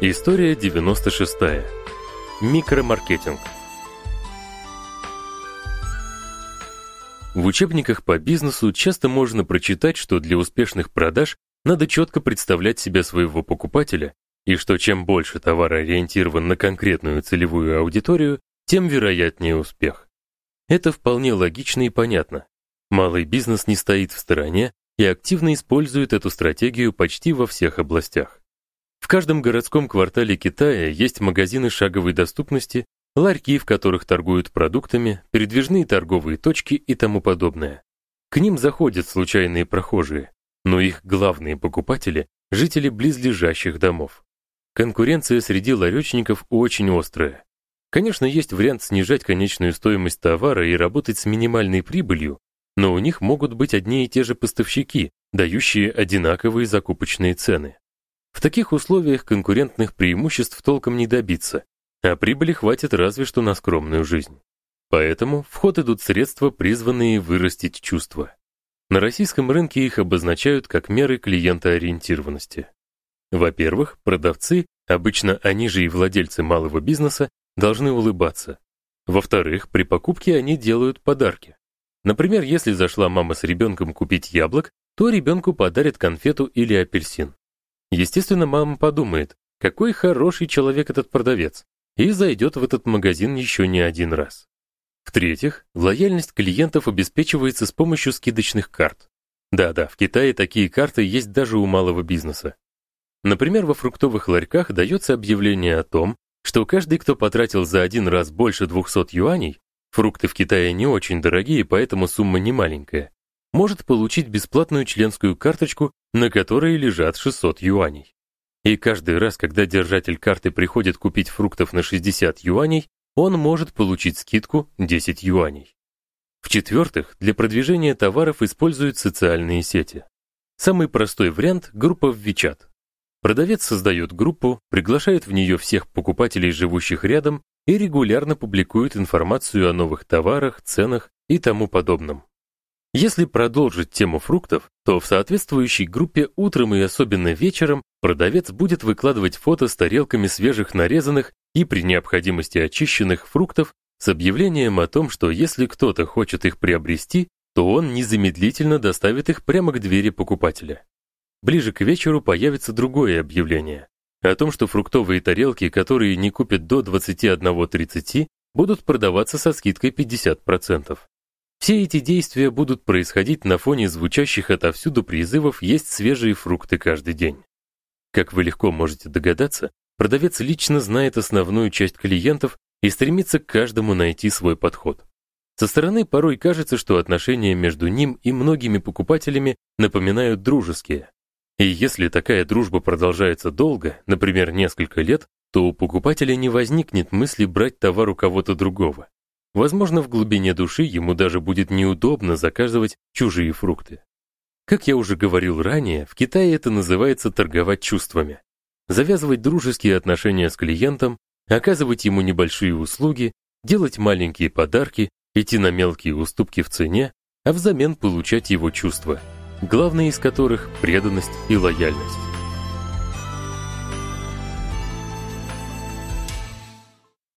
История 96. Микромаркетинг. В учебниках по бизнесу часто можно прочитать, что для успешных продаж надо четко представлять себя своего покупателя, и что чем больше товар ориентирован на конкретную целевую аудиторию, тем вероятнее успех. Это вполне логично и понятно. Малый бизнес не стоит в стороне и активно использует эту стратегию почти во всех областях. В каждом городском квартале Китая есть магазины шаговой доступности, ларьки, в которых торгуют продуктами, передвижные торговые точки и тому подобное. К ним заходят случайные прохожие, но их главные покупатели жители близлежащих домов. Конкуренция среди ларечников очень острая. Конечно, есть вариант снижать конечную стоимость товара и работать с минимальной прибылью, но у них могут быть одни и те же поставщики, дающие одинаковые закупочные цены. В таких условиях конкурентных преимуществ толком не добиться, а прибыли хватит разве что на скромную жизнь. Поэтому в ход идут средства, призванные вырастить чувства. На российском рынке их обозначают как меры клиентоориентированности. Во-первых, продавцы, обычно они же и владельцы малого бизнеса, должны улыбаться. Во-вторых, при покупке они делают подарки. Например, если зашла мама с ребенком купить яблок, то ребенку подарят конфету или апельсин. Естественно, мама подумает, какой хороший человек этот продавец, и зайдет в этот магазин еще не один раз. В-третьих, лояльность клиентов обеспечивается с помощью скидочных карт. Да-да, в Китае такие карты есть даже у малого бизнеса. Например, во фруктовых ларьках дается объявление о том, что каждый, кто потратил за один раз больше 200 юаней, фрукты в Китае не очень дорогие, поэтому сумма не маленькая, может получить бесплатную членскую карточку, на которой лежат 600 юаней. И каждый раз, когда держатель карты приходит купить фруктов на 60 юаней, он может получить скидку 10 юаней. В-четвертых, для продвижения товаров используют социальные сети. Самый простой вариант группа в WeChat. Продавец создает группу, приглашает в нее всех покупателей, живущих рядом, и регулярно публикует информацию о новых товарах, ценах и тому подобном. Если продолжить тему фруктов, то в соответствующей группе утром и особенно вечером продавец будет выкладывать фото с тарелками свежих нарезанных и при необходимости очищенных фруктов с объявлением о том, что если кто-то хочет их приобрести, то он незамедлительно доставит их прямо к двери покупателя. Ближе к вечеру появится другое объявление о том, что фруктовые тарелки, которые не купят до 21:30, будут продаваться со скидкой 50%. Все эти действия будут происходить на фоне звучащих отовсюду призывов есть свежие фрукты каждый день. Как вы легко можете догадаться, продавец лично знает основную часть клиентов и стремится к каждому найти свой подход. Со стороны порой кажется, что отношения между ним и многими покупателями напоминают дружеские. И если такая дружба продолжается долго, например, несколько лет, то у покупателя не возникнет мысли брать товар у кого-то другого. Возможно, в глубине души ему даже будет неудобно заказывать чужие фрукты. Как я уже говорил ранее, в Китае это называется торговать чувствами. Завязывать дружеские отношения с клиентом, оказывать ему небольшие услуги, делать маленькие подарки, идти на мелкие уступки в цене, а взамен получать его чувства, главное из которых преданность и лояльность.